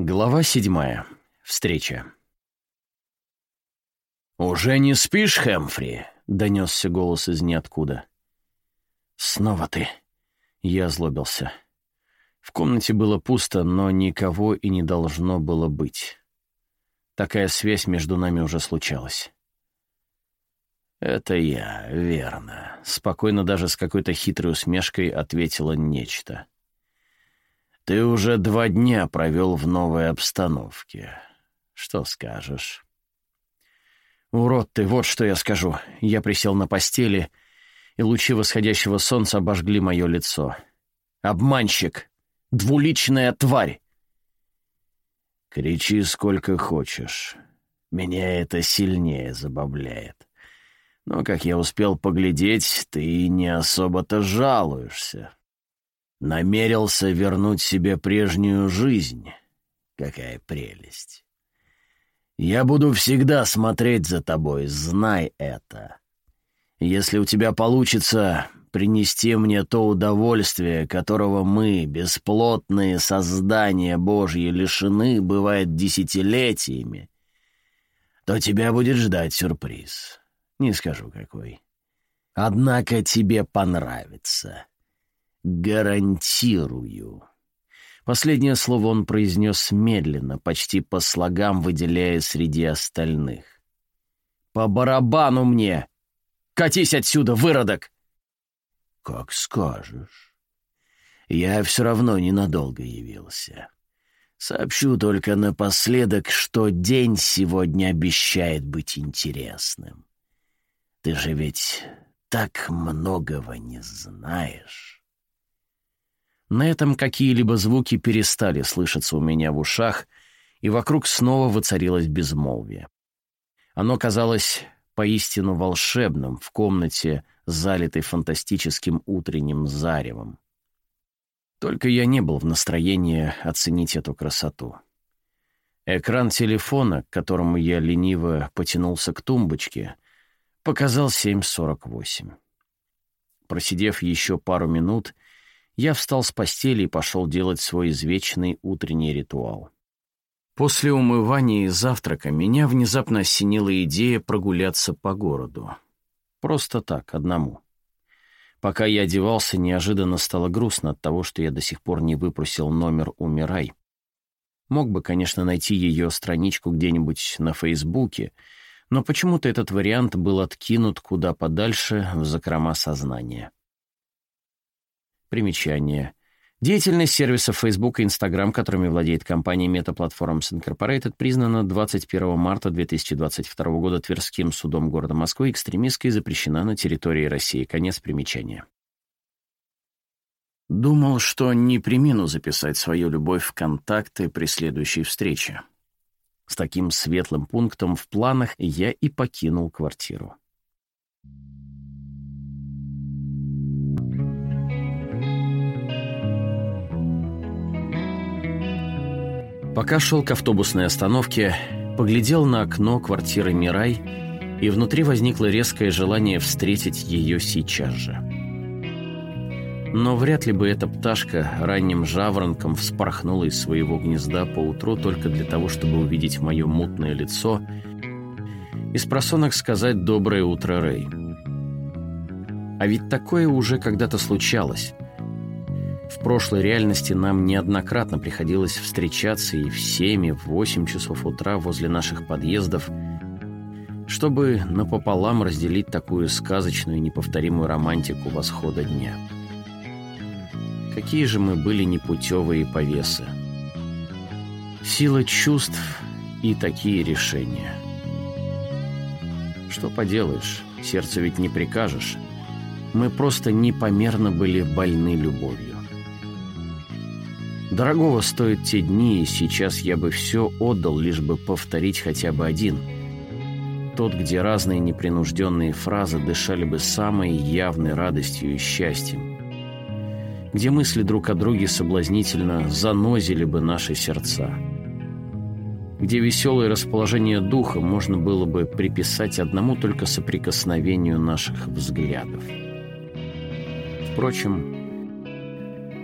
Глава седьмая. Встреча. «Уже не спишь, Хэмфри?» — донесся голос из ниоткуда. «Снова ты!» — я озлобился. В комнате было пусто, но никого и не должно было быть. Такая связь между нами уже случалась. «Это я, верно», — спокойно даже с какой-то хитрой усмешкой ответила нечто. Ты уже два дня провел в новой обстановке. Что скажешь?» «Урод ты, вот что я скажу». Я присел на постели, и лучи восходящего солнца обожгли мое лицо. «Обманщик! Двуличная тварь!» «Кричи сколько хочешь. Меня это сильнее забавляет. Но, как я успел поглядеть, ты не особо-то жалуешься. Намерился вернуть себе прежнюю жизнь. Какая прелесть. Я буду всегда смотреть за тобой, знай это. Если у тебя получится принести мне то удовольствие, которого мы, бесплотные создания Божьи, лишены, бывает, десятилетиями, то тебя будет ждать сюрприз. Не скажу какой. Однако тебе понравится. «Гарантирую». Последнее слово он произнес медленно, почти по слогам выделяя среди остальных. «По барабану мне! Катись отсюда, выродок!» «Как скажешь. Я все равно ненадолго явился. Сообщу только напоследок, что день сегодня обещает быть интересным. Ты же ведь так многого не знаешь». На этом какие-либо звуки перестали слышаться у меня в ушах, и вокруг снова воцарилось безмолвие. Оно казалось поистину волшебным в комнате, залитой фантастическим утренним заревом. Только я не был в настроении оценить эту красоту. Экран телефона, к которому я лениво потянулся к тумбочке, показал 7.48. Просидев еще пару минут, я встал с постели и пошел делать свой извечный утренний ритуал. После умывания и завтрака меня внезапно осенила идея прогуляться по городу. Просто так, одному. Пока я одевался, неожиданно стало грустно от того, что я до сих пор не выпросил номер у Мирай. Мог бы, конечно, найти ее страничку где-нибудь на Фейсбуке, но почему-то этот вариант был откинут куда подальше в закрома сознания. Примечание. Деятельность сервисов Facebook и Instagram, которыми владеет компания Meta Platforms Incorporated, признана 21 марта 2022 года Тверским судом города Москвы экстремистской и запрещена на территории России. Конец примечания. Думал, что не примину записать свою любовь в контакты при следующей встрече. С таким светлым пунктом в планах я и покинул квартиру. Пока шел к автобусной остановке, поглядел на окно квартиры Мирай, и внутри возникло резкое желание встретить ее сейчас же. Но вряд ли бы эта пташка ранним жаворонком вспорхнула из своего гнезда поутру только для того, чтобы увидеть мое мутное лицо и с просонок сказать «Доброе утро, Рэй». А ведь такое уже когда-то случалось — в прошлой реальности нам неоднократно приходилось встречаться и в 7, и в 8 часов утра возле наших подъездов, чтобы напополам разделить такую сказочную и неповторимую романтику восхода дня. Какие же мы были непутевые повесы. Сила чувств и такие решения. Что поделаешь, сердце ведь не прикажешь. Мы просто непомерно были больны любовью. Дорогого стоят те дни, и сейчас я бы все отдал, лишь бы повторить хотя бы один. Тот, где разные непринужденные фразы дышали бы самой явной радостью и счастьем. Где мысли друг о друге соблазнительно занозили бы наши сердца. Где веселое расположение духа можно было бы приписать одному только соприкосновению наших взглядов. Впрочем,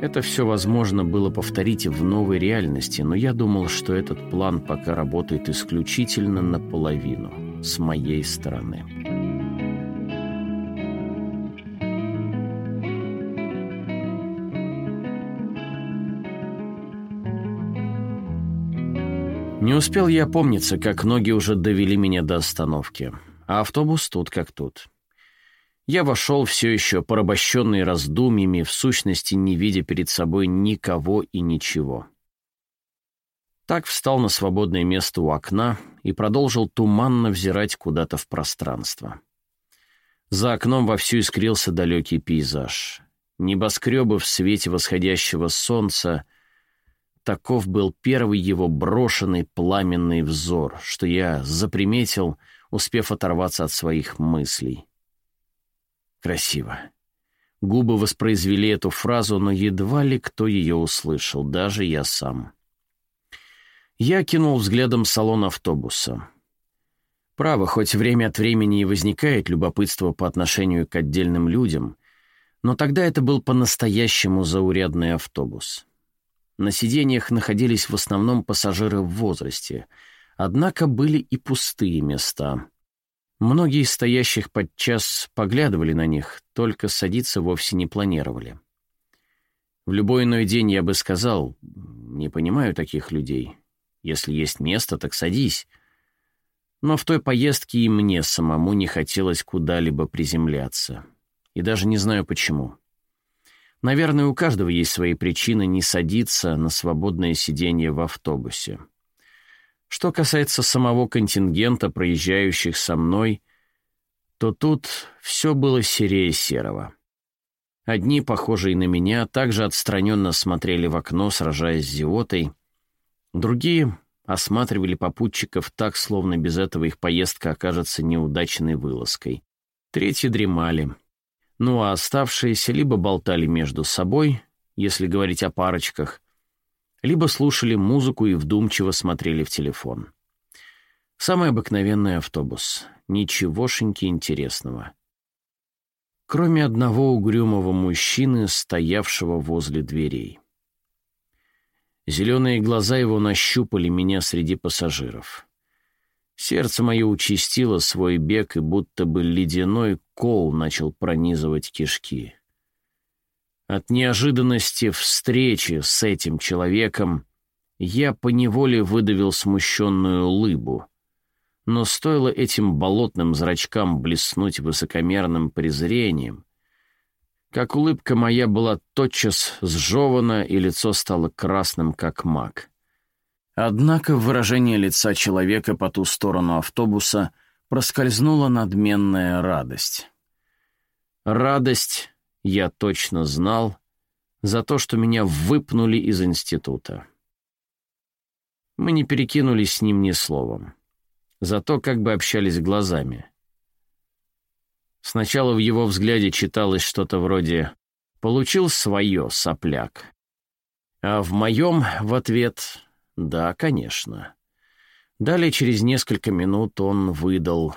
Это все возможно было повторить в новой реальности, но я думал, что этот план пока работает исключительно наполовину, с моей стороны. Не успел я опомниться, как ноги уже довели меня до остановки, а автобус тут как тут. Я вошел все еще порабощенный раздумьями, в сущности не видя перед собой никого и ничего. Так встал на свободное место у окна и продолжил туманно взирать куда-то в пространство. За окном вовсю искрился далекий пейзаж. Небоскребы в свете восходящего солнца — Таков был первый его брошенный пламенный взор, что я заприметил, успев оторваться от своих мыслей. Красиво. Губы воспроизвели эту фразу, но едва ли кто ее услышал, даже я сам. Я кинул взглядом салон автобуса. Право, хоть время от времени и возникает любопытство по отношению к отдельным людям, но тогда это был по-настоящему заурядный автобус. На сиденьях находились в основном пассажиры в возрасте, однако были и пустые места. Многие из стоящих подчас поглядывали на них, только садиться вовсе не планировали. В любой иной день я бы сказал, не понимаю таких людей. Если есть место, так садись. Но в той поездке и мне самому не хотелось куда-либо приземляться. И даже не знаю почему. Наверное, у каждого есть свои причины не садиться на свободное сиденье в автобусе. Что касается самого контингента, проезжающих со мной, то тут все было серее серого. Одни, похожие на меня, также отстраненно смотрели в окно, сражаясь с зевотой. Другие осматривали попутчиков так, словно без этого их поездка окажется неудачной вылазкой. Третьи дремали — ну а оставшиеся либо болтали между собой, если говорить о парочках, либо слушали музыку и вдумчиво смотрели в телефон. Самый обыкновенный автобус. Ничегошеньки интересного. Кроме одного угрюмого мужчины, стоявшего возле дверей. Зеленые глаза его нащупали меня среди пассажиров. Сердце мое участило свой бег, и будто бы ледяной кол начал пронизывать кишки. От неожиданности встречи с этим человеком я поневоле выдавил смущенную улыбу, но стоило этим болотным зрачкам блеснуть высокомерным презрением, как улыбка моя была тотчас сжевана, и лицо стало красным, как мак. Однако выражение лица человека по ту сторону автобуса проскользнула надменная радость. Радость, я точно знал, за то, что меня выпнули из института. Мы не перекинулись с ним ни словом, зато как бы общались глазами. Сначала в его взгляде читалось что-то вроде «получил свое, сопляк», а в моем в ответ «Да, конечно». Далее, через несколько минут, он выдал.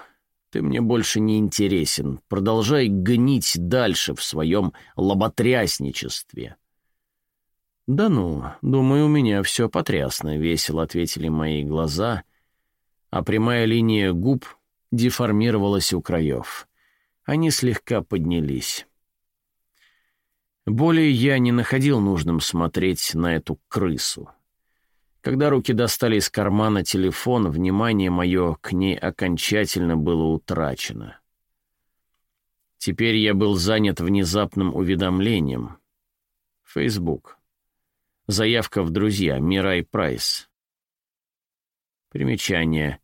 «Ты мне больше не интересен. Продолжай гнить дальше в своем лоботрясничестве». «Да ну, думаю, у меня все потрясно», — весело ответили мои глаза, а прямая линия губ деформировалась у краев. Они слегка поднялись. Более я не находил нужным смотреть на эту крысу. Когда руки достали из кармана телефон, внимание мое к ней окончательно было утрачено. Теперь я был занят внезапным уведомлением. Фейсбук. Заявка в друзья. Мирай Прайс. Примечание.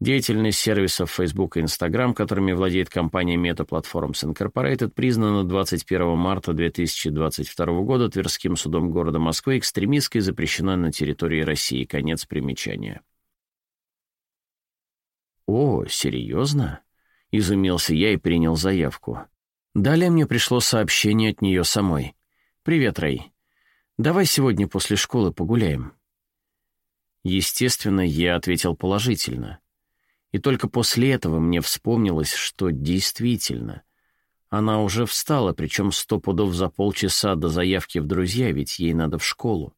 Деятельность сервисов Facebook и Instagram, которыми владеет компания Meta Platforms Incorporated, признана 21 марта 2022 года Тверским судом города Москвы экстремистской запрещена на территории России. Конец примечания. «О, серьезно?» — изумился я и принял заявку. Далее мне пришло сообщение от нее самой. «Привет, Рэй. Давай сегодня после школы погуляем». Естественно, я ответил положительно — и только после этого мне вспомнилось, что действительно Она уже встала, причем сто пудов за полчаса до заявки в друзья, ведь ей надо в школу.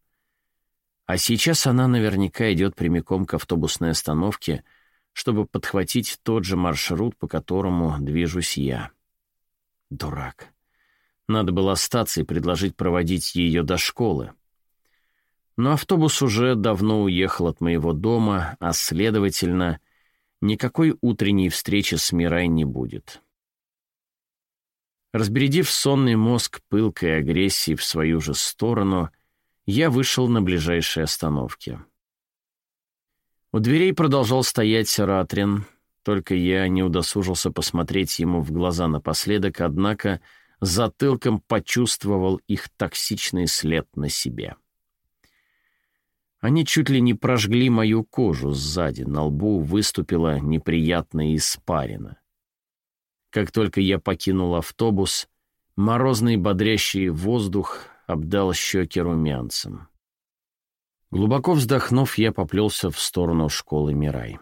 А сейчас она наверняка идет прямиком к автобусной остановке, чтобы подхватить тот же маршрут, по которому движусь я. Дурак. Надо было остаться и предложить проводить ее до школы. Но автобус уже давно уехал от моего дома, а, следовательно, никакой утренней встречи с Мирай не будет. Разбередив сонный мозг пылкой агрессии в свою же сторону, я вышел на ближайшей остановке. У дверей продолжал стоять Ратрин, только я не удосужился посмотреть ему в глаза напоследок, однако затылком почувствовал их токсичный след на себе. Они чуть ли не прожгли мою кожу сзади, на лбу выступила неприятная испарина. Как только я покинул автобус, морозный бодрящий воздух обдал щеки румянцем. Глубоко вздохнув, я поплелся в сторону школы Мирай.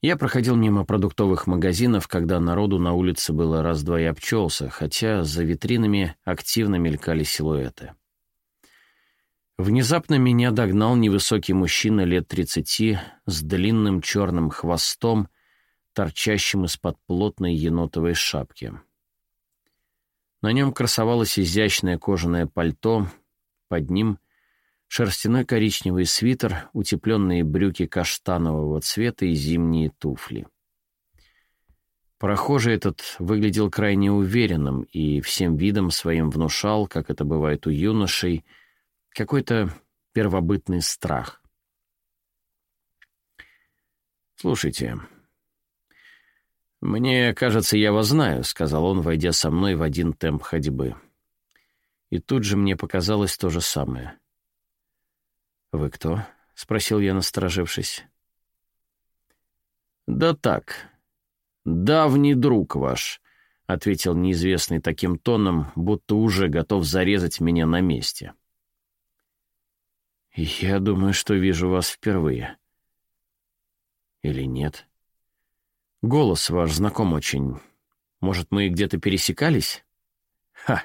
Я проходил мимо продуктовых магазинов, когда народу на улице было раз-два и обчелся, хотя за витринами активно мелькали силуэты. Внезапно меня догнал невысокий мужчина лет тридцати с длинным черным хвостом, торчащим из-под плотной енотовой шапки. На нем красовалось изящное кожаное пальто, под ним шерстяной коричневый свитер, утепленные брюки каштанового цвета и зимние туфли. Прохожий этот выглядел крайне уверенным и всем видом своим внушал, как это бывает у юношей, какой-то первобытный страх. «Слушайте, мне кажется, я вас знаю», — сказал он, войдя со мной в один темп ходьбы. И тут же мне показалось то же самое. «Вы кто?» — спросил я, насторожившись. «Да так, давний друг ваш», — ответил неизвестный таким тоном, будто уже готов зарезать меня на месте. «Я думаю, что вижу вас впервые». «Или нет?» «Голос ваш знаком очень. Может, мы где-то пересекались?» «Ха!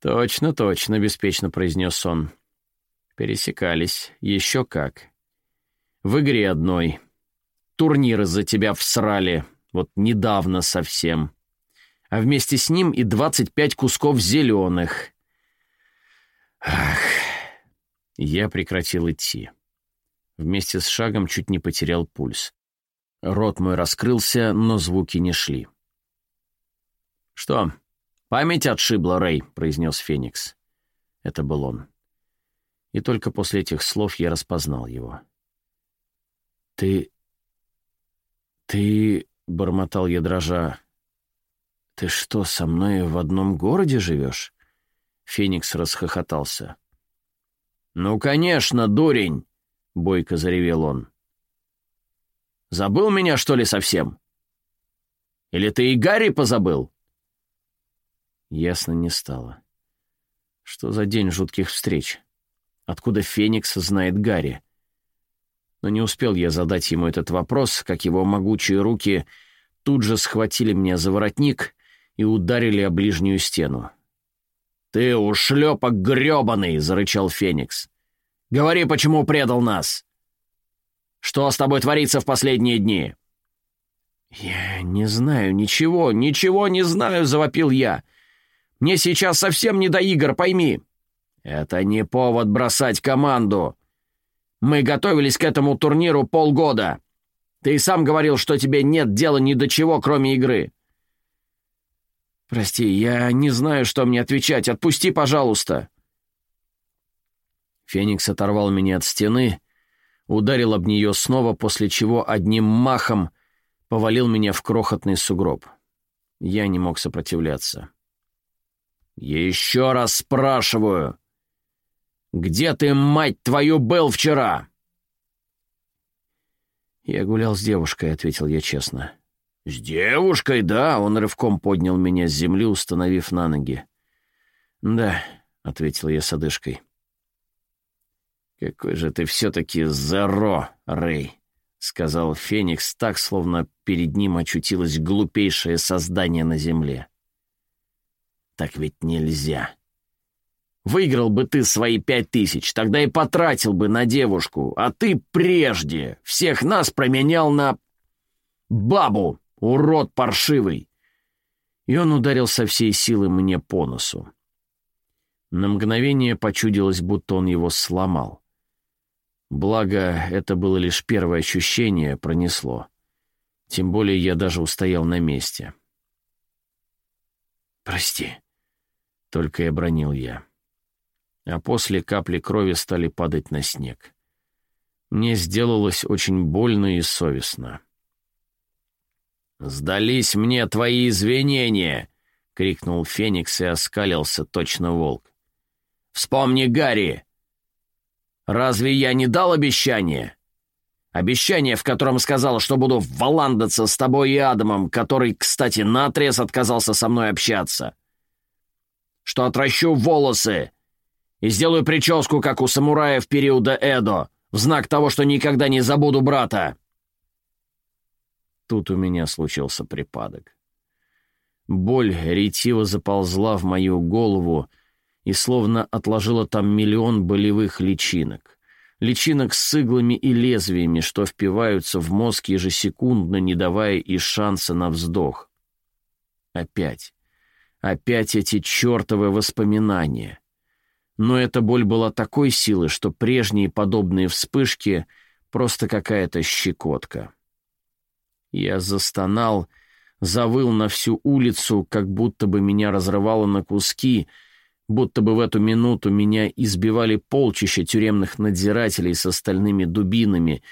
Точно, точно», — беспечно произнес он. «Пересекались. Еще как. В игре одной. Турниры за тебя всрали. Вот недавно совсем. А вместе с ним и двадцать пять кусков зеленых. Ах!» Я прекратил идти. Вместе с шагом чуть не потерял пульс. Рот мой раскрылся, но звуки не шли. «Что, память отшибла, Рэй?» — произнес Феникс. Это был он. И только после этих слов я распознал его. «Ты... ты...» — бормотал я дрожа. «Ты что, со мной в одном городе живешь?» Феникс расхохотался. «Ну, конечно, дурень!» — бойко заревел он. «Забыл меня, что ли, совсем? Или ты и Гарри позабыл?» Ясно не стало. Что за день жутких встреч? Откуда Феникс знает Гарри? Но не успел я задать ему этот вопрос, как его могучие руки тут же схватили меня за воротник и ударили о ближнюю стену. «Ты ушлепок грёбаный!» — зарычал Феникс. «Говори, почему предал нас? Что с тобой творится в последние дни?» «Я не знаю ничего, ничего не знаю», — завопил я. «Мне сейчас совсем не до игр, пойми». «Это не повод бросать команду. Мы готовились к этому турниру полгода. Ты сам говорил, что тебе нет дела ни до чего, кроме игры. «Прости, я не знаю, что мне отвечать. Отпусти, пожалуйста». Феникс оторвал меня от стены, ударил об нее снова, после чего одним махом повалил меня в крохотный сугроб. Я не мог сопротивляться. «Еще раз спрашиваю, где ты, мать твою, был вчера?» «Я гулял с девушкой», — ответил я честно. «С девушкой, да?» — он рывком поднял меня с земли, установив на ноги. «Да», — ответил я с одышкой. «Какой же ты все-таки заро, Рэй!» — сказал Феникс так, словно перед ним очутилось глупейшее создание на земле. «Так ведь нельзя. Выиграл бы ты свои пять тысяч, тогда и потратил бы на девушку, а ты прежде всех нас променял на... бабу, урод паршивый!» И он ударил со всей силы мне по носу. На мгновение почудилось, будто он его сломал. Благо, это было лишь первое ощущение, пронесло. Тем более я даже устоял на месте. «Прости», — только и обронил я. А после капли крови стали падать на снег. Мне сделалось очень больно и совестно. «Сдались мне твои извинения!» — крикнул Феникс и оскалился точно волк. «Вспомни Гарри! Разве я не дал обещание? Обещание, в котором сказал, что буду валандаться с тобой и Адамом, который, кстати, наотрез отказался со мной общаться. Что отращу волосы и сделаю прическу, как у самураев периода Эдо, в знак того, что никогда не забуду брата. Тут у меня случился припадок. Боль ретиво заползла в мою голову, и словно отложила там миллион болевых личинок. Личинок с иглами и лезвиями, что впиваются в мозг ежесекундно, не давая и шанса на вздох. Опять. Опять эти чертовы воспоминания. Но эта боль была такой силы, что прежние подобные вспышки — просто какая-то щекотка. Я застонал, завыл на всю улицу, как будто бы меня разрывало на куски — будто бы в эту минуту меня избивали полчища тюремных надзирателей с остальными дубинами,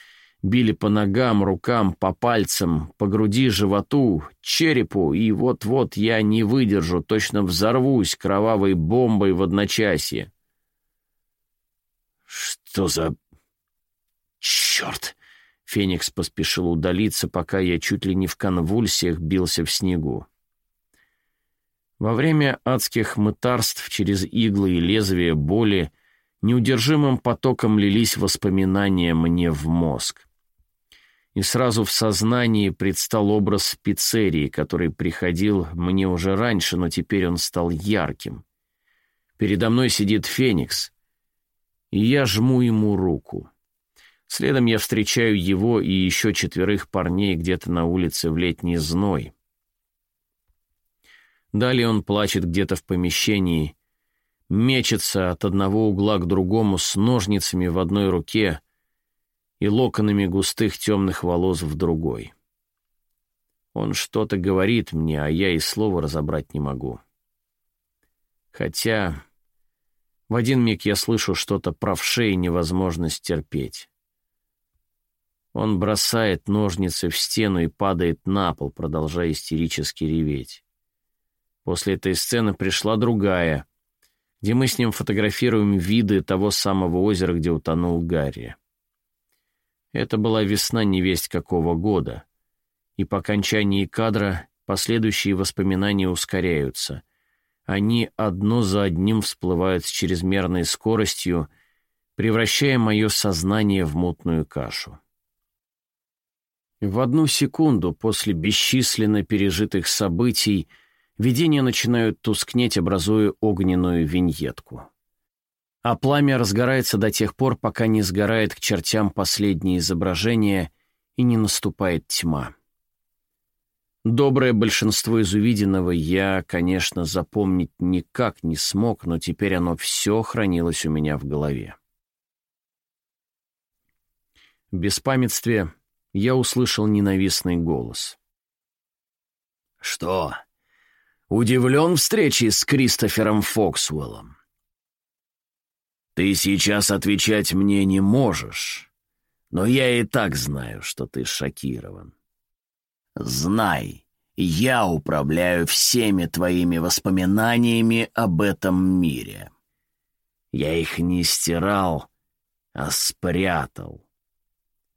били по ногам, рукам, по пальцам, по груди, животу, черепу, и вот-вот я не выдержу, точно взорвусь кровавой бомбой в одночасье. «Что за... черт!» Феникс поспешил удалиться, пока я чуть ли не в конвульсиях бился в снегу. Во время адских мытарств через иглы и лезвия боли неудержимым потоком лились воспоминания мне в мозг. И сразу в сознании предстал образ пиццерии, который приходил мне уже раньше, но теперь он стал ярким. Передо мной сидит Феникс, и я жму ему руку. Следом я встречаю его и еще четверых парней где-то на улице в летний зной. Далее он плачет где-то в помещении, мечется от одного угла к другому с ножницами в одной руке и локонами густых темных волос в другой. Он что-то говорит мне, а я и слова разобрать не могу. Хотя в один миг я слышу что-то про вшей и невозможность терпеть. Он бросает ножницы в стену и падает на пол, продолжая истерически реветь. После этой сцены пришла другая, где мы с ним фотографируем виды того самого озера, где утонул Гарри. Это была весна невесть какого года, и по окончании кадра последующие воспоминания ускоряются. Они одно за одним всплывают с чрезмерной скоростью, превращая мое сознание в мутную кашу. В одну секунду после бесчисленно пережитых событий — видения начинают тускнеть, образуя огненную виньетку. А пламя разгорается до тех пор, пока не сгорает к чертям последнее изображение и не наступает тьма. Доброе большинство из увиденного я, конечно, запомнить никак не смог, но теперь оно все хранилось у меня в голове. В беспамятстве я услышал ненавистный голос. «Что, удивлен встрече с Кристофером Фоксуэллом. Ты сейчас отвечать мне не можешь, но я и так знаю, что ты шокирован. Знай, я управляю всеми твоими воспоминаниями об этом мире. Я их не стирал, а спрятал.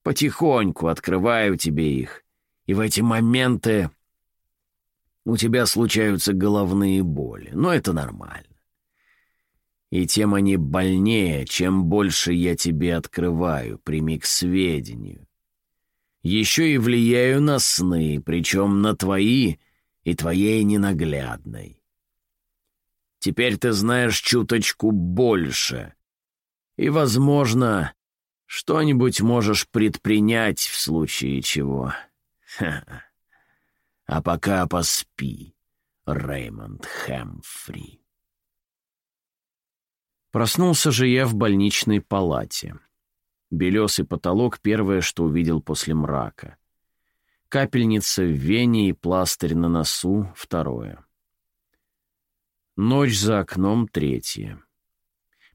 Потихоньку открываю тебе их, и в эти моменты у тебя случаются головные боли, но это нормально. И тем они больнее, чем больше я тебе открываю, прими к сведению. Еще и влияю на сны, причем на твои и твоей ненаглядной. Теперь ты знаешь чуточку больше. И, возможно, что-нибудь можешь предпринять в случае чего. Ха. А пока поспи, Реймонд Хэмфри. Проснулся же я в больничной палате. Белесый потолок — первое, что увидел после мрака. Капельница в вене и пластырь на носу — второе. Ночь за окном — третье.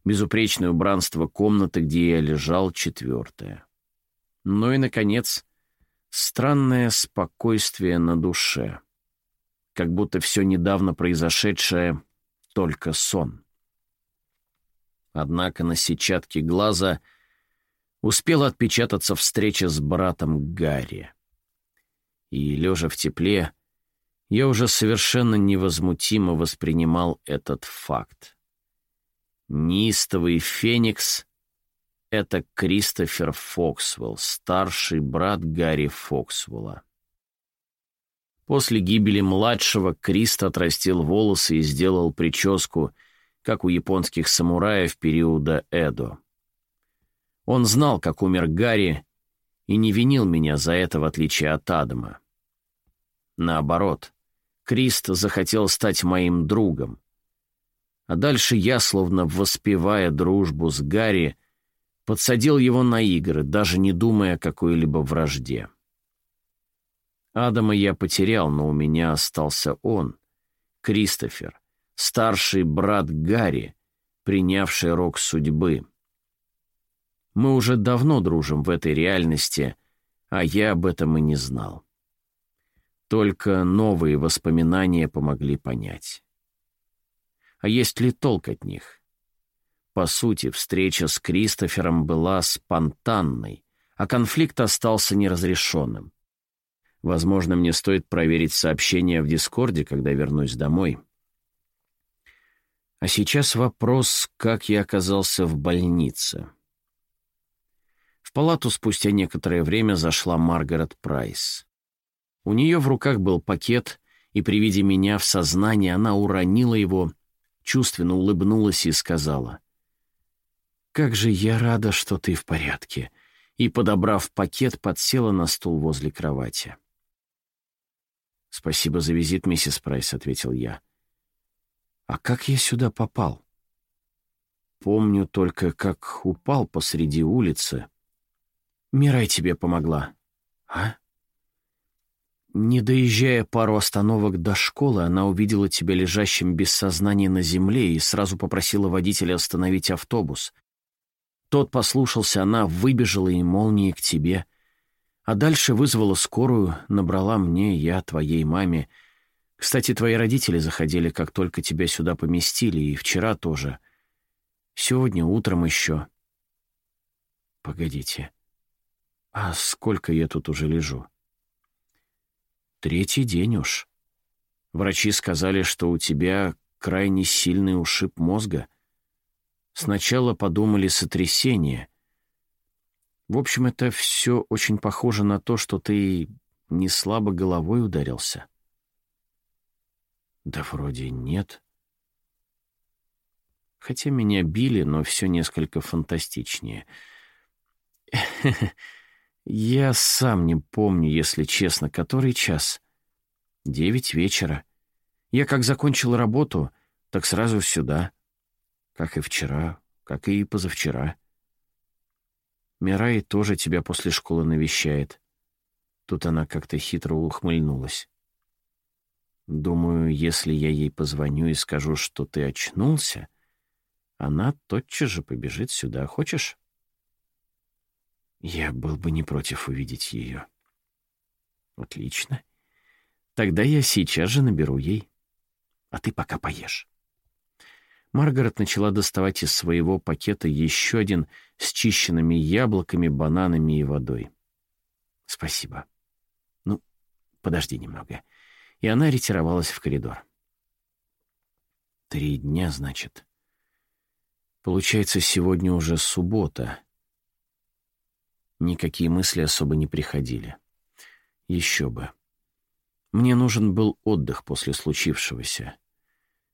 Безупречное убранство комнаты, где я лежал — четвертое. Ну и, наконец, странное спокойствие на душе. Как будто все недавно произошедшее — только сон. Однако на сетчатке глаза успела отпечататься встреча с братом Гарри. И, лежа в тепле, я уже совершенно невозмутимо воспринимал этот факт. Неистовый Феникс это Кристофер Фоксвелл, старший брат Гарри Фоксвелла. После гибели младшего Крист отрастил волосы и сделал прическу, как у японских самураев периода Эдо. Он знал, как умер Гарри, и не винил меня за это, в отличие от Адама. Наоборот, Крист захотел стать моим другом. А дальше я, словно воспевая дружбу с Гарри, подсадил его на игры, даже не думая о какой-либо вражде. Адама я потерял, но у меня остался он, Кристофер, старший брат Гарри, принявший рок судьбы. Мы уже давно дружим в этой реальности, а я об этом и не знал. Только новые воспоминания помогли понять. А есть ли толк от них? По сути, встреча с Кристофером была спонтанной, а конфликт остался неразрешенным. Возможно, мне стоит проверить сообщение в Дискорде, когда вернусь домой. А сейчас вопрос, как я оказался в больнице. В палату спустя некоторое время зашла Маргарет Прайс. У нее в руках был пакет, и при виде меня в сознании она уронила его, чувственно улыбнулась и сказала — «Как же я рада, что ты в порядке!» И, подобрав пакет, подсела на стул возле кровати. «Спасибо за визит, миссис Прайс», — ответил я. «А как я сюда попал?» «Помню только, как упал посреди улицы. Мирай тебе помогла». «А?» Не доезжая пару остановок до школы, она увидела тебя лежащим без сознания на земле и сразу попросила водителя остановить автобус. Тот послушался, она выбежала и молнией к тебе. А дальше вызвала скорую, набрала мне, я, твоей маме. Кстати, твои родители заходили, как только тебя сюда поместили, и вчера тоже. Сегодня утром еще. Погодите. А сколько я тут уже лежу? Третий день уж. Врачи сказали, что у тебя крайне сильный ушиб мозга. Сначала подумали сотрясение. В общем, это все очень похоже на то, что ты не слабо головой ударился. Да вроде нет. Хотя меня били, но все несколько фантастичнее. Я сам не помню, если честно, который час. Девять вечера. Я как закончил работу, так сразу сюда как и вчера, как и позавчера. Мирай тоже тебя после школы навещает. Тут она как-то хитро ухмыльнулась. Думаю, если я ей позвоню и скажу, что ты очнулся, она тотчас же побежит сюда. Хочешь? Я был бы не против увидеть ее. Отлично. Тогда я сейчас же наберу ей. А ты пока поешь. Маргарет начала доставать из своего пакета еще один с чищенными яблоками, бананами и водой. «Спасибо. Ну, подожди немного». И она ретировалась в коридор. «Три дня, значит. Получается, сегодня уже суббота». Никакие мысли особо не приходили. Еще бы. Мне нужен был отдых после случившегося.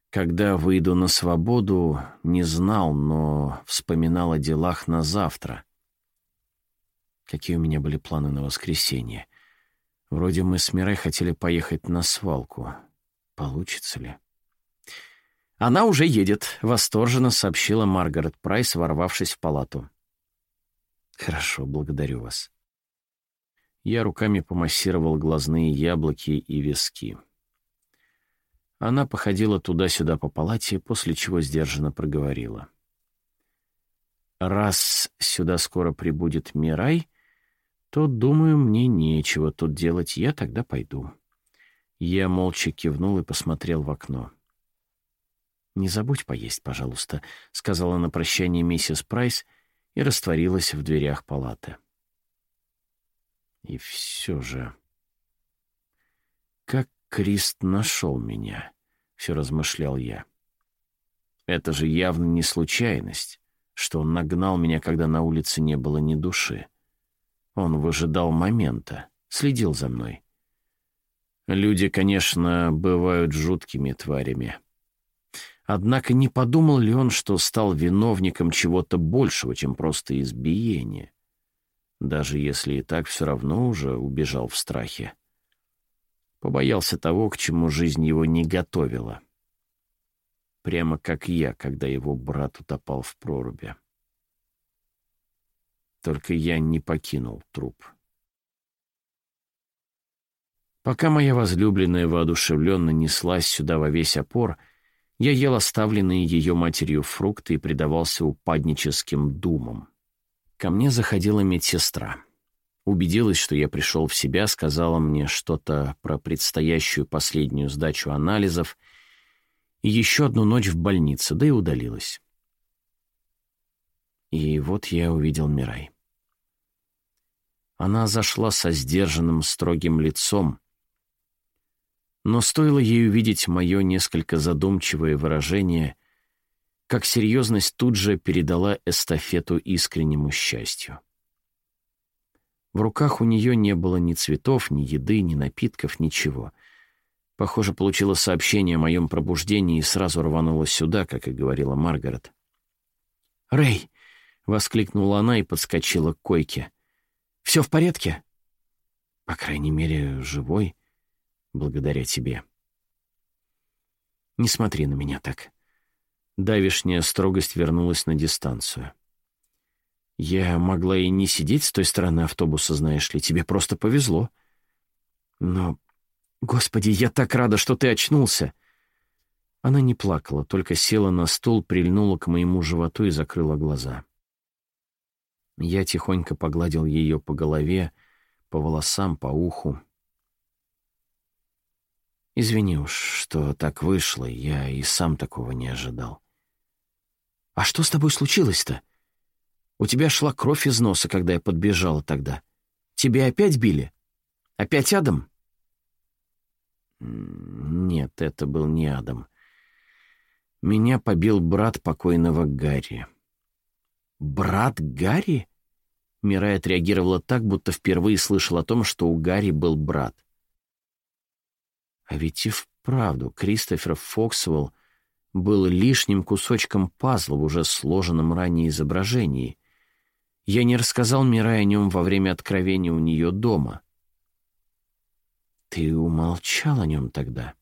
Когда выйду на свободу, не знал, но вспоминал о делах на завтра. Какие у меня были планы на воскресенье? Вроде мы с Мирой хотели поехать на свалку. Получится ли? «Она уже едет», — восторженно сообщила Маргарет Прайс, ворвавшись в палату. «Хорошо, благодарю вас». Я руками помассировал глазные яблоки и виски. Она походила туда-сюда по палате, после чего сдержанно проговорила. «Раз сюда скоро прибудет Мирай, то, думаю, мне нечего тут делать, я тогда пойду». Я молча кивнул и посмотрел в окно. «Не забудь поесть, пожалуйста», — сказала на прощание миссис Прайс и растворилась в дверях палаты. И все же... Как Крист нашел меня, все размышлял я. Это же явно не случайность, что он нагнал меня, когда на улице не было ни души. Он выжидал момента, следил за мной. Люди, конечно, бывают жуткими тварями. Однако не подумал ли он, что стал виновником чего-то большего, чем просто избиение? Даже если и так, все равно уже убежал в страхе. Побоялся того, к чему жизнь его не готовила. Прямо как я, когда его брат утопал в проруби. Только я не покинул труп. Пока моя возлюбленная воодушевленно неслась сюда во весь опор, я ел оставленные ее матерью фрукты и предавался упадническим думам. Ко мне заходила медсестра. Убедилась, что я пришел в себя, сказала мне что-то про предстоящую последнюю сдачу анализов и еще одну ночь в больнице, да и удалилась. И вот я увидел Мирай. Она зашла со сдержанным, строгим лицом, но стоило ей увидеть мое несколько задумчивое выражение, как серьезность тут же передала эстафету искреннему счастью. В руках у нее не было ни цветов, ни еды, ни напитков, ничего. Похоже, получила сообщение о моем пробуждении и сразу рванула сюда, как и говорила Маргарет. «Рэй!» — воскликнула она и подскочила к койке. «Все в порядке?» «По крайней мере, живой, благодаря тебе». «Не смотри на меня так». Давишняя строгость вернулась на дистанцию. Я могла и не сидеть с той стороны автобуса, знаешь ли, тебе просто повезло. Но, господи, я так рада, что ты очнулся. Она не плакала, только села на стул, прильнула к моему животу и закрыла глаза. Я тихонько погладил ее по голове, по волосам, по уху. Извини уж, что так вышло, я и сам такого не ожидал. «А что с тобой случилось-то?» У тебя шла кровь из носа, когда я подбежала тогда. Тебя опять били? Опять Адам?» «Нет, это был не Адам. Меня побил брат покойного Гарри». «Брат Гарри?» Мирай отреагировала так, будто впервые слышал о том, что у Гарри был брат. А ведь и вправду Кристофер Фоксвелл был лишним кусочком пазла в уже сложенном ранее изображении, я не рассказал Мирай о нем во время откровения у нее дома. Ты умолчал о нем тогда.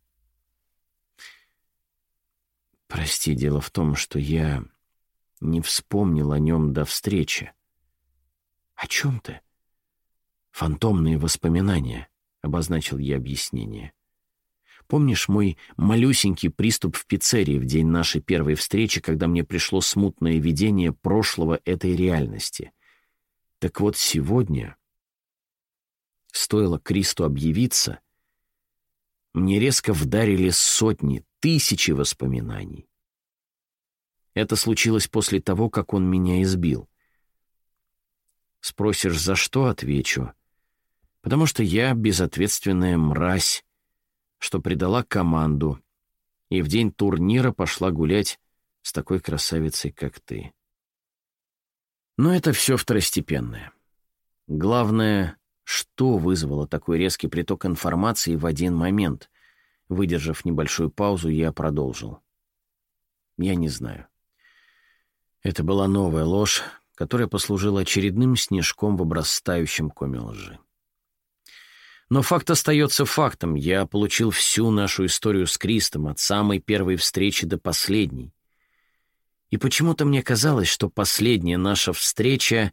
Прости, дело в том, что я не вспомнил о нем до встречи. О чем ты? Фантомные воспоминания, обозначил я объяснение. Помнишь мой малюсенький приступ в пиццерии в день нашей первой встречи, когда мне пришло смутное видение прошлого этой реальности? Так вот сегодня, стоило Кристу объявиться, мне резко вдарили сотни, тысячи воспоминаний. Это случилось после того, как он меня избил. Спросишь, за что, отвечу. Потому что я безответственная мразь, что предала команду и в день турнира пошла гулять с такой красавицей, как ты. Но это все второстепенное. Главное, Что вызвало такой резкий приток информации в один момент? Выдержав небольшую паузу, я продолжил. Я не знаю. Это была новая ложь, которая послужила очередным снежком в обрастающем коме лжи. Но факт остается фактом. Я получил всю нашу историю с Кристом от самой первой встречи до последней. И почему-то мне казалось, что последняя наша встреча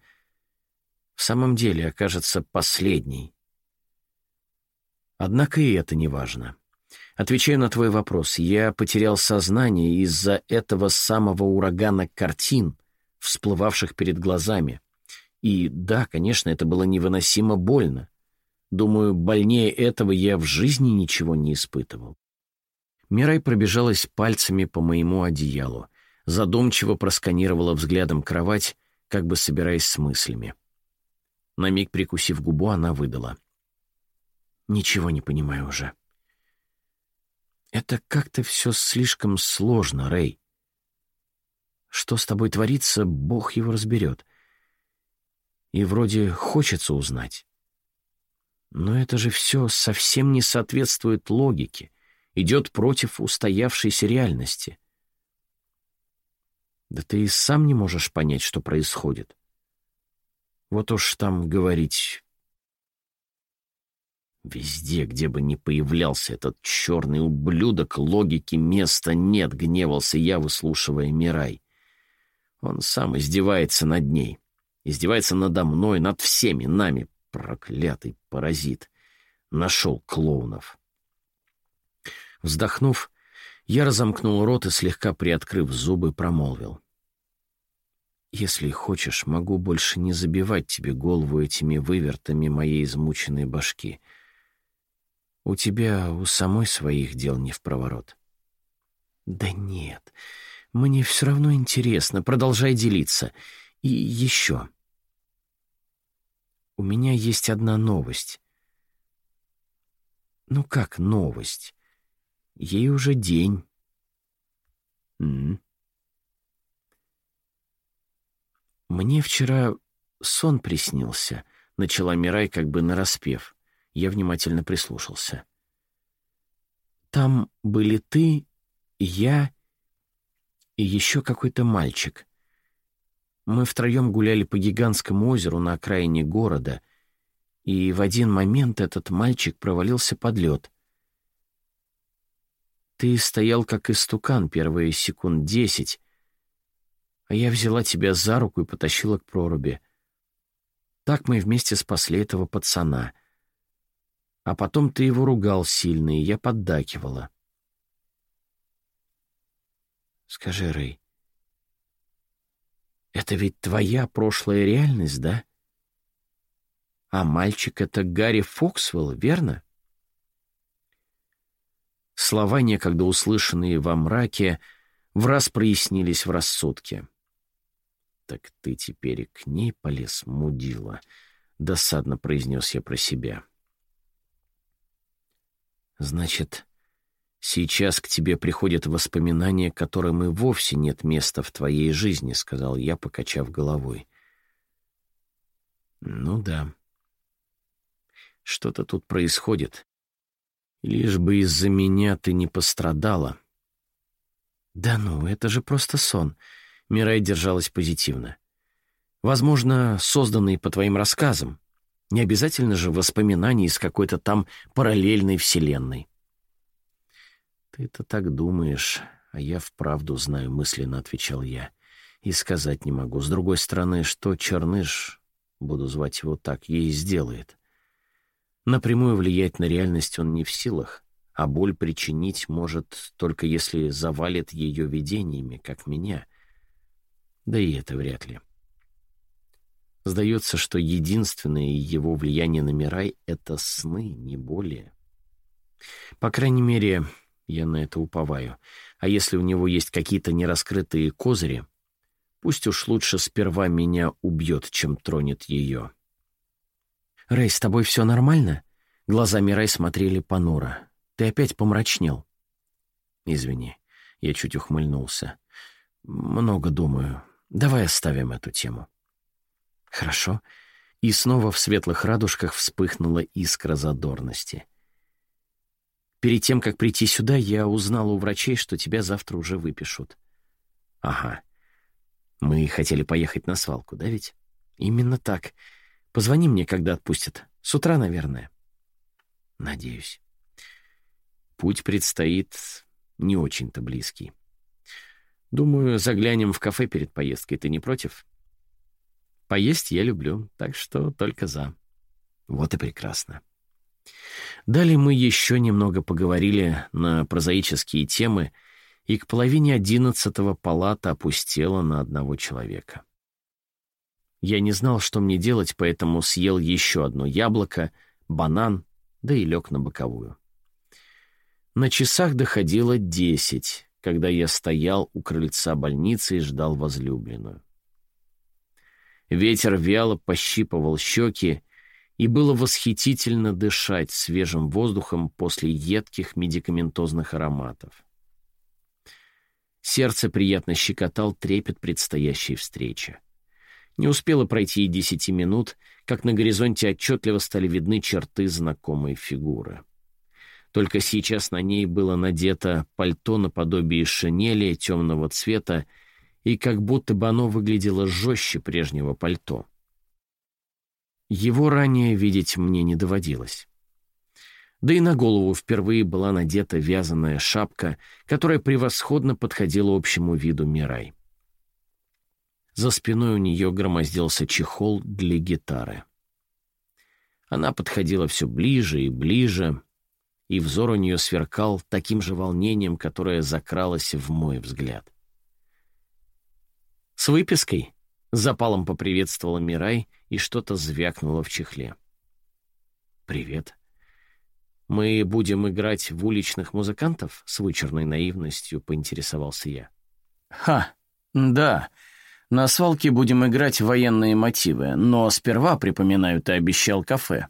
в самом деле окажется последней. Однако и это не важно. Отвечаю на твой вопрос. Я потерял сознание из-за этого самого урагана картин, всплывавших перед глазами. И да, конечно, это было невыносимо больно. Думаю, больнее этого я в жизни ничего не испытывал. Мирай пробежалась пальцами по моему одеялу, задумчиво просканировала взглядом кровать, как бы собираясь с мыслями. На миг прикусив губу, она выдала. «Ничего не понимаю уже». «Это как-то все слишком сложно, Рэй. Что с тобой творится, Бог его разберет. И вроде хочется узнать. Но это же все совсем не соответствует логике, идет против устоявшейся реальности. Да ты и сам не можешь понять, что происходит. Вот уж там говорить... Везде, где бы ни появлялся этот черный ублюдок, логики места нет, гневался я, выслушивая Мирай. Он сам издевается над ней, издевается надо мной, над всеми нами, проклятый паразит. Нашел клоунов. Вздохнув, я разомкнул рот и, слегка приоткрыв зубы, промолвил. Если хочешь, могу больше не забивать тебе голову этими вывертами моей измученной башки. У тебя у самой своих дел не в проворот. Да нет, мне все равно интересно, продолжай делиться. И еще. У меня есть одна новость. Ну как новость? Ей уже день. М -м. «Мне вчера сон приснился», — начала Мирай как бы нараспев. Я внимательно прислушался. «Там были ты, я и еще какой-то мальчик. Мы втроем гуляли по гигантскому озеру на окраине города, и в один момент этот мальчик провалился под лед. Ты стоял как истукан первые секунд десять, а я взяла тебя за руку и потащила к проруби. Так мы вместе спасли этого пацана. А потом ты его ругал сильно, и я поддакивала. Скажи, Рэй, это ведь твоя прошлая реальность, да? А мальчик — это Гарри Фоксвелл, верно? Слова, некогда услышанные во мраке, враз прояснились в рассудке. «Так ты теперь к ней полез, мудила», — досадно произнес я про себя. «Значит, сейчас к тебе приходят воспоминания, которым и вовсе нет места в твоей жизни», — сказал я, покачав головой. «Ну да. Что-то тут происходит. Лишь бы из-за меня ты не пострадала». «Да ну, это же просто сон», Мирай держалась позитивно. Возможно, созданные по твоим рассказам. Не обязательно же воспоминания из какой-то там параллельной вселенной. «Ты-то так думаешь, а я вправду знаю», — мысленно отвечал я. «И сказать не могу. С другой стороны, что Черныш, буду звать его так, ей сделает. Напрямую влиять на реальность он не в силах, а боль причинить может только если завалит ее видениями, как меня. Да и это вряд ли. Сдается, что единственное его влияние на Мирай — это сны, не более. По крайней мере, я на это уповаю. А если у него есть какие-то нераскрытые козыри, пусть уж лучше сперва меня убьет, чем тронет ее. «Рэй, с тобой все нормально?» Глаза Мирай смотрели понуро. «Ты опять помрачнел?» «Извини». Я чуть ухмыльнулся. «Много думаю. Давай оставим эту тему. Хорошо. И снова в светлых радужках вспыхнула искра задорности. Перед тем, как прийти сюда, я узнала у врачей, что тебя завтра уже выпишут. Ага. Мы хотели поехать на свалку, да ведь? Именно так. Позвони мне, когда отпустят. С утра, наверное. Надеюсь. Путь предстоит не очень-то близкий. Думаю, заглянем в кафе перед поездкой. Ты не против? Поесть я люблю, так что только за. Вот и прекрасно. Далее мы еще немного поговорили на прозаические темы, и к половине одиннадцатого палата опустела на одного человека. Я не знал, что мне делать, поэтому съел еще одно яблоко, банан, да и лег на боковую. На часах доходило десять, когда я стоял у крыльца больницы и ждал возлюбленную. Ветер вяло пощипывал щеки, и было восхитительно дышать свежим воздухом после едких медикаментозных ароматов. Сердце приятно щекотал трепет предстоящей встречи. Не успело пройти и десяти минут, как на горизонте отчетливо стали видны черты знакомой фигуры. Только сейчас на ней было надето пальто наподобие шинели темного цвета, и как будто бы оно выглядело жестче прежнего пальто. Его ранее видеть мне не доводилось. Да и на голову впервые была надета вязаная шапка, которая превосходно подходила общему виду Мирай. За спиной у нее громоздился чехол для гитары. Она подходила все ближе и ближе, и взор у нее сверкал таким же волнением, которое закралось в мой взгляд. «С выпиской?» — запалом поприветствовала Мирай и что-то звякнуло в чехле. «Привет. Мы будем играть в уличных музыкантов?» — с вычурной наивностью поинтересовался я. «Ха, да. На свалке будем играть военные мотивы, но сперва, припоминаю, ты обещал кафе».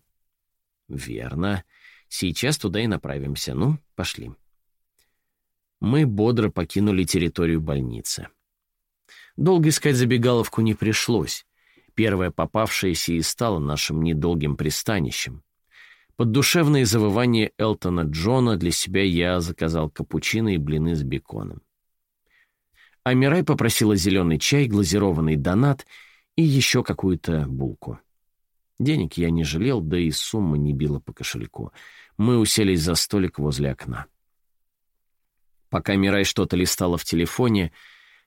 «Верно. Сейчас туда и направимся. Ну, пошли». Мы бодро покинули территорию больницы. Долго искать забегаловку не пришлось. Первая попавшаяся и стала нашим недолгим пристанищем. Под душевное завывание Элтона Джона для себя я заказал капучино и блины с беконом. Амирай попросила зеленый чай, глазированный донат и еще какую-то булку. Денег я не жалел, да и сумма не била по кошельку. Мы уселись за столик возле окна. Пока Мирай что-то листала в телефоне,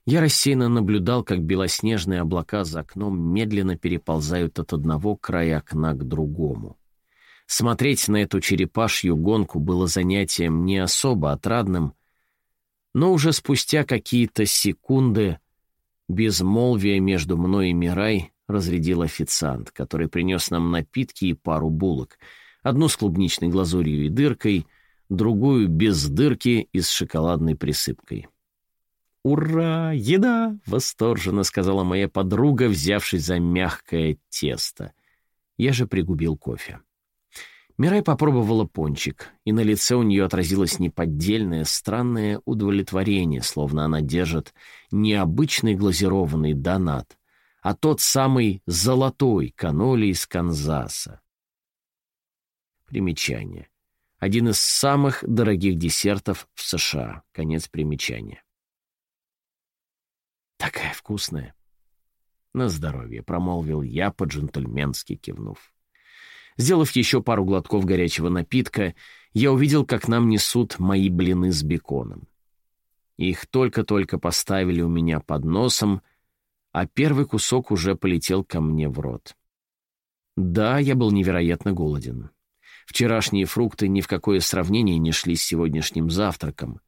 я рассеянно наблюдал, как белоснежные облака за окном медленно переползают от одного края окна к другому. Смотреть на эту черепашью гонку было занятием не особо отрадным, но уже спустя какие-то секунды безмолвие между мной и Мирай разрядил официант, который принес нам напитки и пару булок, одну с клубничной глазурью и дыркой, другую без дырки и с шоколадной присыпкой. «Ура! Еда!» — восторженно сказала моя подруга, взявшись за мягкое тесто. Я же пригубил кофе. Мирай попробовала пончик, и на лице у нее отразилось неподдельное, странное удовлетворение, словно она держит не обычный глазированный донат, а тот самый золотой каноли из Канзаса. Примечание. Один из самых дорогих десертов в США. Конец примечания. Такая вкусная. На здоровье, промолвил я, по-джентльменски кивнув. Сделав еще пару глотков горячего напитка, я увидел, как нам несут мои блины с беконом. Их только-только поставили у меня под носом, а первый кусок уже полетел ко мне в рот. Да, я был невероятно голоден. Вчерашние фрукты ни в какое сравнение не шли с сегодняшним завтраком,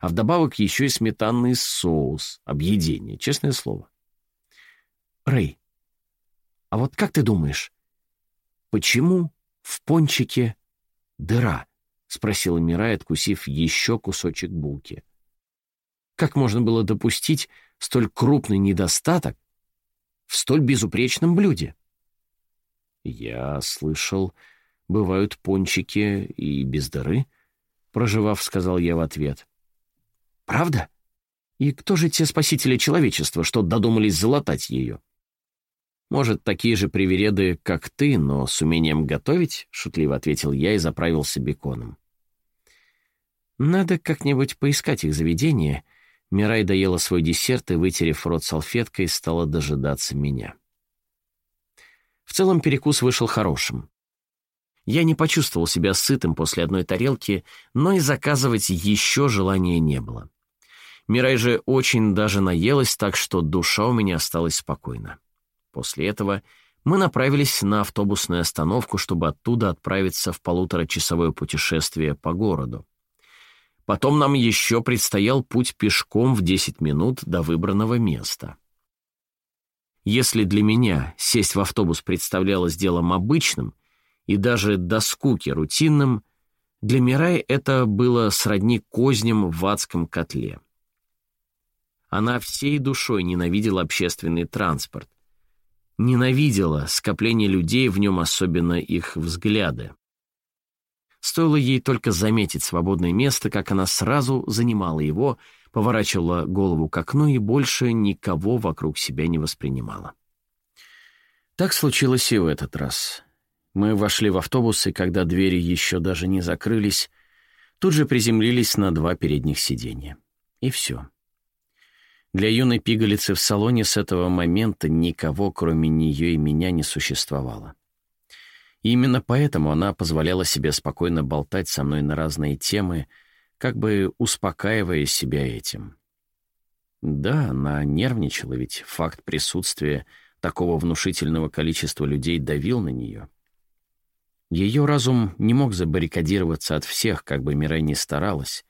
а вдобавок еще и сметанный соус, объедение, честное слово. Рэй, а вот как ты думаешь, почему в пончике дыра? Спросила Мирай, откусив еще кусочек булки. Как можно было допустить столь крупный недостаток в столь безупречном блюде? Я слышал, бывают пончики и без дыры, проживав, сказал я в ответ. Правда? И кто же те спасители человечества, что додумались залатать ее? Может, такие же привереды, как ты, но с умением готовить?» — шутливо ответил я и заправился беконом. «Надо как-нибудь поискать их заведение». Мирай доела свой десерт и, вытерев рот салфеткой, стала дожидаться меня. В целом перекус вышел хорошим. Я не почувствовал себя сытым после одной тарелки, но и заказывать еще желания не было. Мирай же очень даже наелась, так что душа у меня осталась спокойна. После этого мы направились на автобусную остановку, чтобы оттуда отправиться в полуторачасовое путешествие по городу. Потом нам еще предстоял путь пешком в 10 минут до выбранного места. Если для меня сесть в автобус представлялось делом обычным и даже до скуки рутинным, для Мирай это было сродни козням в адском котле. Она всей душой ненавидела общественный транспорт, ненавидела скопление людей в нем, особенно их взгляды. Стоило ей только заметить свободное место, как она сразу занимала его, поворачивала голову к окну и больше никого вокруг себя не воспринимала. Так случилось и в этот раз. Мы вошли в автобус, и когда двери еще даже не закрылись, тут же приземлились на два передних сиденья. И все. Для юной пигалицы в салоне с этого момента никого, кроме нее и меня, не существовало. И именно поэтому она позволяла себе спокойно болтать со мной на разные темы, как бы успокаивая себя этим. Да, она нервничала, ведь факт присутствия такого внушительного количества людей давил на нее. Ее разум не мог забаррикадироваться от всех, как бы Мирай ни старалась,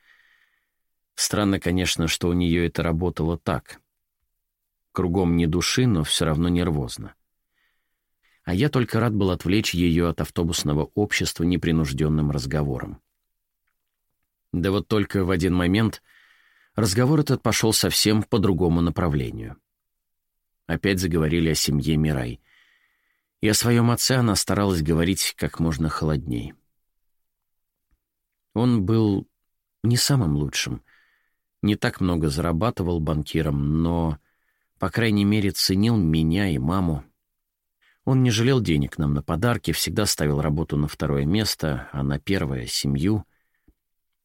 Странно, конечно, что у нее это работало так. Кругом не души, но все равно нервозно. А я только рад был отвлечь ее от автобусного общества непринужденным разговором. Да вот только в один момент разговор этот пошел совсем по другому направлению. Опять заговорили о семье Мирай. И о своем отце она старалась говорить как можно холодней. Он был не самым лучшим, не так много зарабатывал банкиром, но, по крайней мере, ценил меня и маму. Он не жалел денег нам на подарки, всегда ставил работу на второе место, а на первое — семью.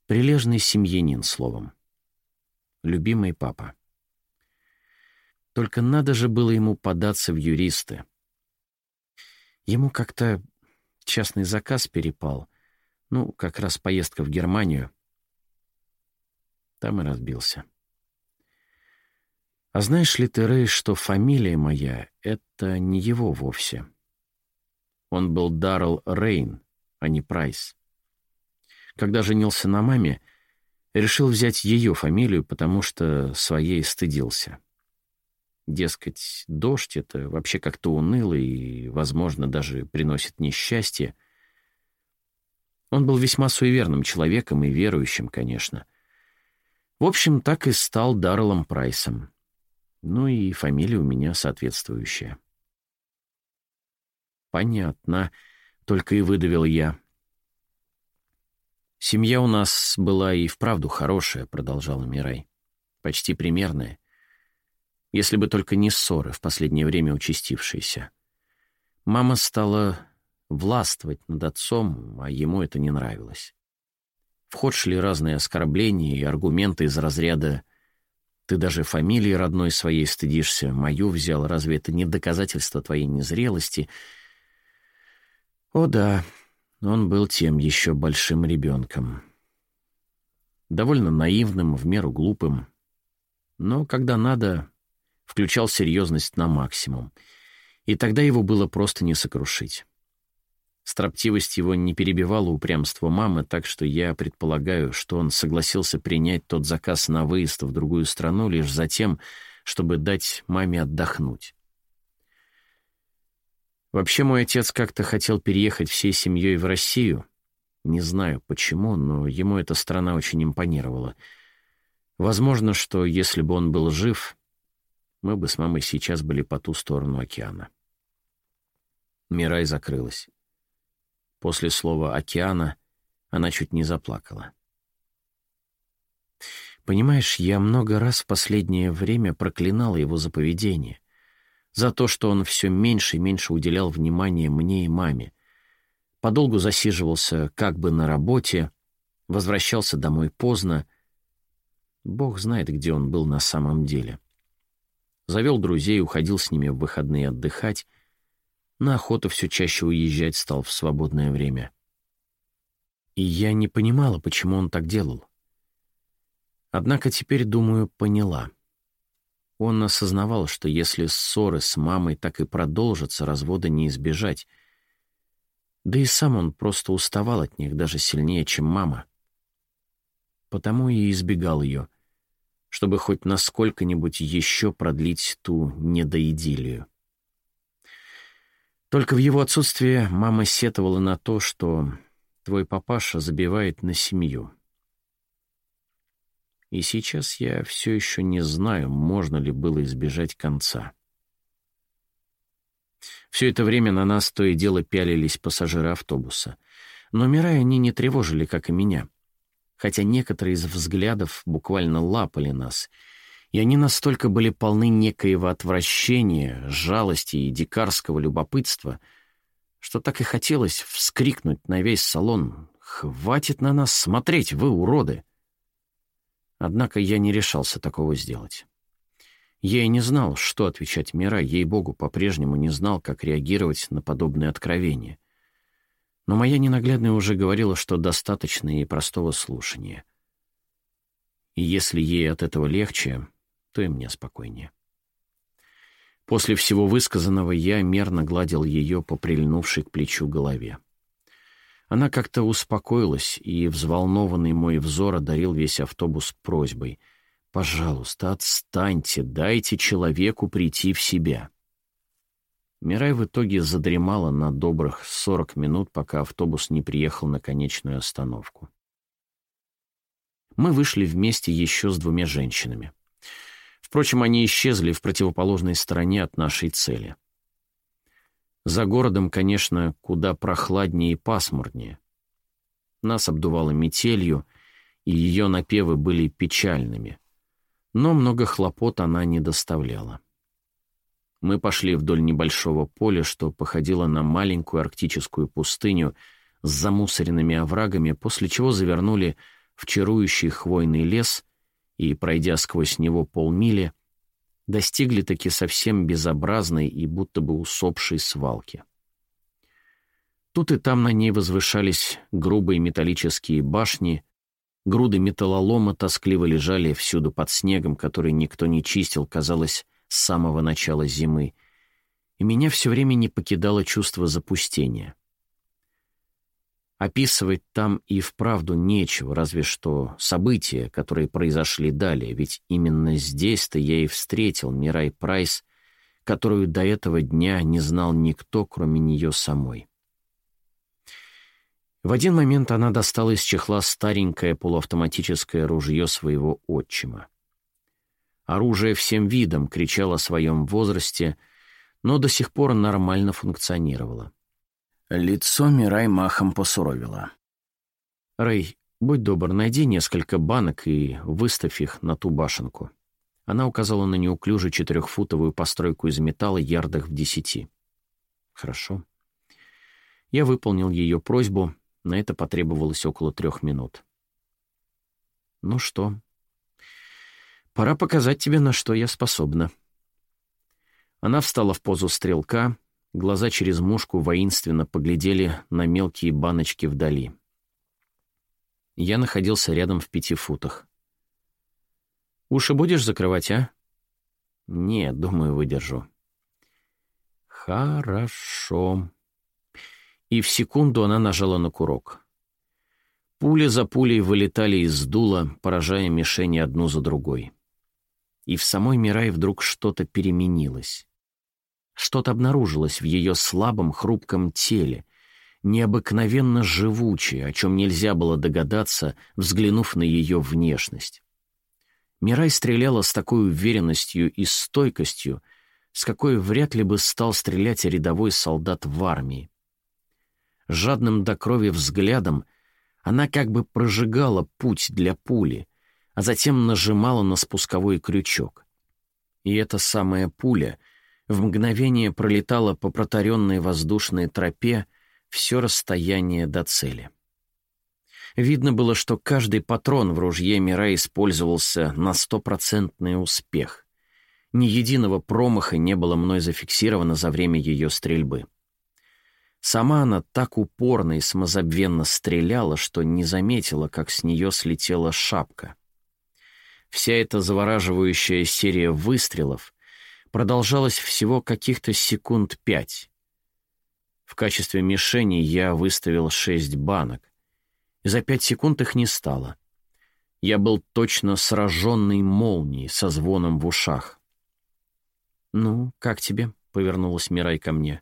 Прилежный семьянин, словом. Любимый папа. Только надо же было ему податься в юристы. Ему как-то частный заказ перепал. Ну, как раз поездка в Германию. Там и разбился. А знаешь ли ты, Рэй, что фамилия моя — это не его вовсе? Он был Даррелл Рейн, а не Прайс. Когда женился на маме, решил взять ее фамилию, потому что своей стыдился. Дескать, дождь — это вообще как-то уныло и, возможно, даже приносит несчастье. Он был весьма суеверным человеком и верующим, конечно — в общем, так и стал Дарреллом Прайсом. Ну и фамилия у меня соответствующая. «Понятно», — только и выдавил я. «Семья у нас была и вправду хорошая», — продолжала Мирай. «Почти примерная. Если бы только не ссоры, в последнее время участившиеся. Мама стала властвовать над отцом, а ему это не нравилось. В ход шли разные оскорбления и аргументы из разряда «Ты даже фамилии родной своей стыдишься, мою взял, разве это не доказательство твоей незрелости?» О да, он был тем еще большим ребенком. Довольно наивным, в меру глупым. Но когда надо, включал серьезность на максимум. И тогда его было просто не сокрушить. Строптивость его не перебивала упрямство мамы, так что я предполагаю, что он согласился принять тот заказ на выезд в другую страну лишь за тем, чтобы дать маме отдохнуть. Вообще мой отец как-то хотел переехать всей семьей в Россию. Не знаю почему, но ему эта страна очень импонировала. Возможно, что если бы он был жив, мы бы с мамой сейчас были по ту сторону океана. Мирай закрылась. После слова «океана» она чуть не заплакала. Понимаешь, я много раз в последнее время проклинала его за поведение, За то, что он все меньше и меньше уделял внимания мне и маме. Подолгу засиживался как бы на работе, возвращался домой поздно. Бог знает, где он был на самом деле. Завел друзей, уходил с ними в выходные отдыхать. На охоту все чаще уезжать стал в свободное время. И я не понимала, почему он так делал. Однако теперь, думаю, поняла. Он осознавал, что если ссоры с мамой так и продолжатся, развода не избежать. Да и сам он просто уставал от них даже сильнее, чем мама. Потому и избегал ее, чтобы хоть насколько-нибудь еще продлить ту недоидилию. Только в его отсутствие мама сетовала на то, что твой папаша забивает на семью. И сейчас я все еще не знаю, можно ли было избежать конца. Все это время на нас то и дело пялились пассажиры автобуса. Но Мирай они не тревожили, как и меня. Хотя некоторые из взглядов буквально лапали нас, и они настолько были полны некоего отвращения, жалости и дикарского любопытства, что так и хотелось вскрикнуть на весь салон «Хватит на нас смотреть, вы уроды!» Однако я не решался такого сделать. Я и не знал, что отвечать Мира, ей-богу, по-прежнему не знал, как реагировать на подобные откровения. Но моя ненаглядная уже говорила, что достаточно и простого слушания. И если ей от этого легче, то и мне спокойнее. После всего высказанного я мерно гладил ее по прильнувшей к плечу голове. Она как-то успокоилась, и взволнованный мой взор одарил весь автобус просьбой. «Пожалуйста, отстаньте, дайте человеку прийти в себя». Мирай в итоге задремала на добрых сорок минут, пока автобус не приехал на конечную остановку. Мы вышли вместе еще с двумя женщинами. Впрочем, они исчезли в противоположной стороне от нашей цели. За городом, конечно, куда прохладнее и пасмурнее. Нас обдувало метелью, и ее напевы были печальными. Но много хлопот она не доставляла. Мы пошли вдоль небольшого поля, что походило на маленькую арктическую пустыню с замусоренными оврагами, после чего завернули в чарующий хвойный лес и, пройдя сквозь него полмили, достигли таки совсем безобразной и будто бы усопшей свалки. Тут и там на ней возвышались грубые металлические башни, груды металлолома тоскливо лежали всюду под снегом, который никто не чистил, казалось, с самого начала зимы, и меня все время не покидало чувство запустения — Описывать там и вправду нечего, разве что события, которые произошли далее, ведь именно здесь-то я и встретил Мирай Прайс, которую до этого дня не знал никто, кроме нее самой. В один момент она достала из чехла старенькое полуавтоматическое ружье своего отчима. Оружие всем видом кричало о своем возрасте, но до сих пор нормально функционировало. Лицо Мирай махом посуровило. «Рэй, будь добр, найди несколько банок и выставь их на ту башенку». Она указала на неуклюжую четырехфутовую постройку из металла ярдах в десяти. «Хорошо». Я выполнил ее просьбу, на это потребовалось около трех минут. «Ну что, пора показать тебе, на что я способна». Она встала в позу стрелка, Глаза через мушку воинственно поглядели на мелкие баночки вдали. Я находился рядом в пяти футах. «Уши будешь закрывать, а?» «Нет, думаю, выдержу». «Хорошо». И в секунду она нажала на курок. Пули за пулей вылетали из дула, поражая мишени одну за другой. И в самой Мирай вдруг что-то переменилось. Что-то обнаружилось в ее слабом, хрупком теле, необыкновенно живучее, о чем нельзя было догадаться, взглянув на ее внешность. Мирай стреляла с такой уверенностью и стойкостью, с какой вряд ли бы стал стрелять рядовой солдат в армии. Жадным до крови взглядом она как бы прожигала путь для пули, а затем нажимала на спусковой крючок. И эта самая пуля — В мгновение пролетало по протаренной воздушной тропе все расстояние до цели. Видно было, что каждый патрон в ружье Мира использовался на стопроцентный успех. Ни единого промаха не было мной зафиксировано за время ее стрельбы. Сама она так упорно и самозабвенно стреляла, что не заметила, как с нее слетела шапка. Вся эта завораживающая серия выстрелов продолжалась всего каких-то секунд пять. В качестве мишени я выставил шесть банок и за пять секунд их не стало. Я был точно сраженный молнией со звоном в ушах. «Ну, как тебе?» — повернулась Мирай ко мне.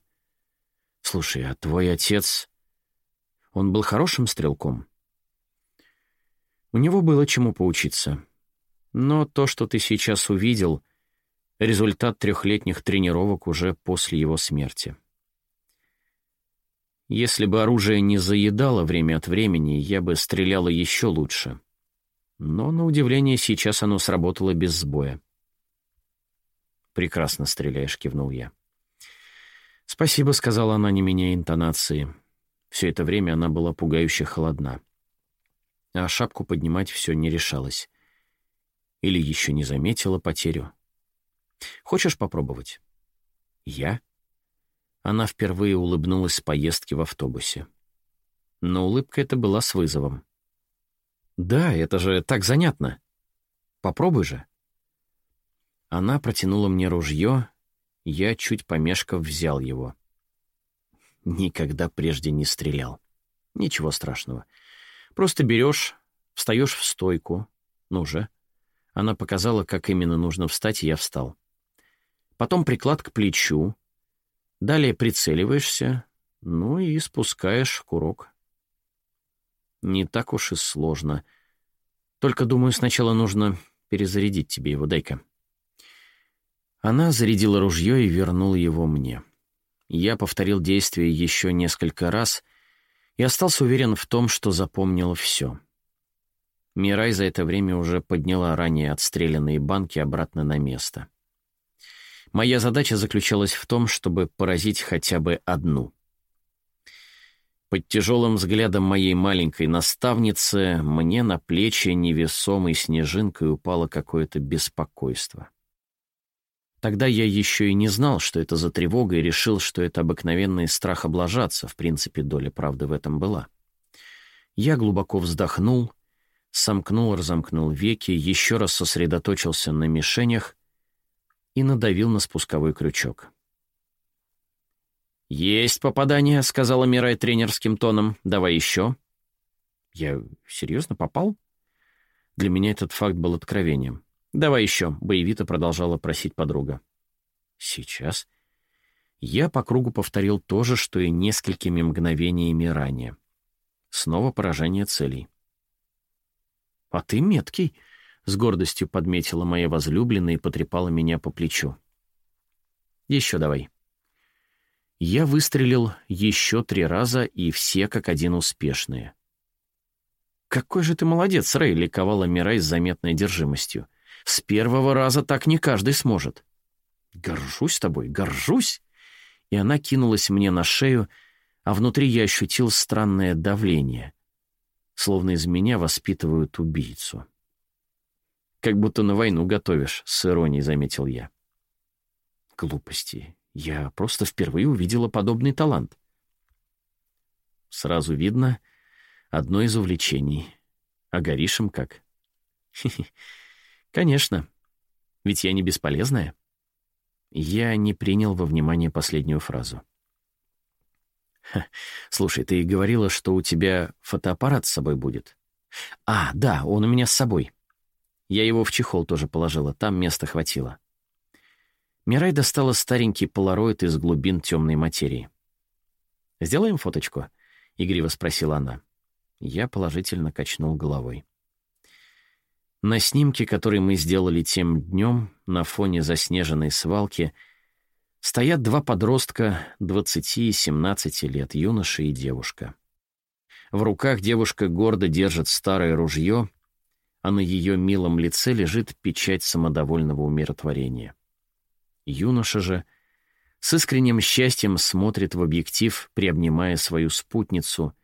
«Слушай, а твой отец... Он был хорошим стрелком?» У него было чему поучиться. Но то, что ты сейчас увидел, — результат трехлетних тренировок уже после его смерти. Если бы оружие не заедало время от времени, я бы стреляла еще лучше. Но, на удивление, сейчас оно сработало без сбоя. «Прекрасно стреляешь», — кивнул я. «Спасибо», — сказала она, не меняя интонации. Все это время она была пугающе холодна. А шапку поднимать все не решалась. Или еще не заметила потерю. «Хочешь попробовать?» «Я?» Она впервые улыбнулась с поездки в автобусе. Но улыбка эта была с вызовом. «Да, это же так занятно. Попробуй же». Она протянула мне ружье, я, чуть помешков, взял его. Никогда прежде не стрелял. Ничего страшного. Просто берешь, встаешь в стойку. Ну же. Она показала, как именно нужно встать, и я встал. Потом приклад к плечу, Далее прицеливаешься, ну и спускаешь курок. Не так уж и сложно. Только, думаю, сначала нужно перезарядить тебе его, дай-ка. Она зарядила ружье и вернула его мне. Я повторил действие еще несколько раз и остался уверен в том, что запомнил все. Мирай за это время уже подняла ранее отстрелянные банки обратно на место. Моя задача заключалась в том, чтобы поразить хотя бы одну. Под тяжелым взглядом моей маленькой наставницы мне на плечи невесомой снежинкой упало какое-то беспокойство. Тогда я еще и не знал, что это за тревога, и решил, что это обыкновенный страх облажаться, в принципе, доля правды в этом была. Я глубоко вздохнул, сомкнул-разомкнул веки, еще раз сосредоточился на мишенях и надавил на спусковой крючок. «Есть попадание», — сказала Мирай тренерским тоном. «Давай еще». «Я серьезно попал?» Для меня этот факт был откровением. «Давай еще», — боевито продолжала просить подруга. «Сейчас?» Я по кругу повторил то же, что и несколькими мгновениями ранее. Снова поражение целей. «А ты меткий», — с гордостью подметила моя возлюбленная и потрепала меня по плечу. «Еще давай». Я выстрелил еще три раза, и все как один успешные. «Какой же ты молодец, Рэй!» — ликовала Мирай с заметной держимостью. «С первого раза так не каждый сможет». «Горжусь тобой, горжусь!» И она кинулась мне на шею, а внутри я ощутил странное давление, словно из меня воспитывают убийцу. Как будто на войну готовишь, с иронией заметил я. Глупости. Я просто впервые увидела подобный талант. Сразу видно одно из увлечений. А горишь им как? Конечно. Ведь я не бесполезная. Я не принял во внимание последнюю фразу. «Слушай, ты говорила, что у тебя фотоаппарат с собой будет?» «А, да, он у меня с собой. Я его в чехол тоже положила, там места хватило. Мирай достала старенький полароид из глубин темной материи. «Сделаем фоточку?» — игриво спросила она. Я положительно качнул головой. На снимке, который мы сделали тем днем, на фоне заснеженной свалки, стоят два подростка 20 и 17 лет, юноша и девушка. В руках девушка гордо держит старое ружье — а на ее милом лице лежит печать самодовольного умиротворения. Юноша же с искренним счастьем смотрит в объектив, приобнимая свою спутницу,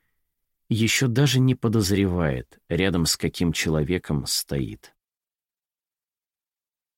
еще даже не подозревает, рядом с каким человеком стоит.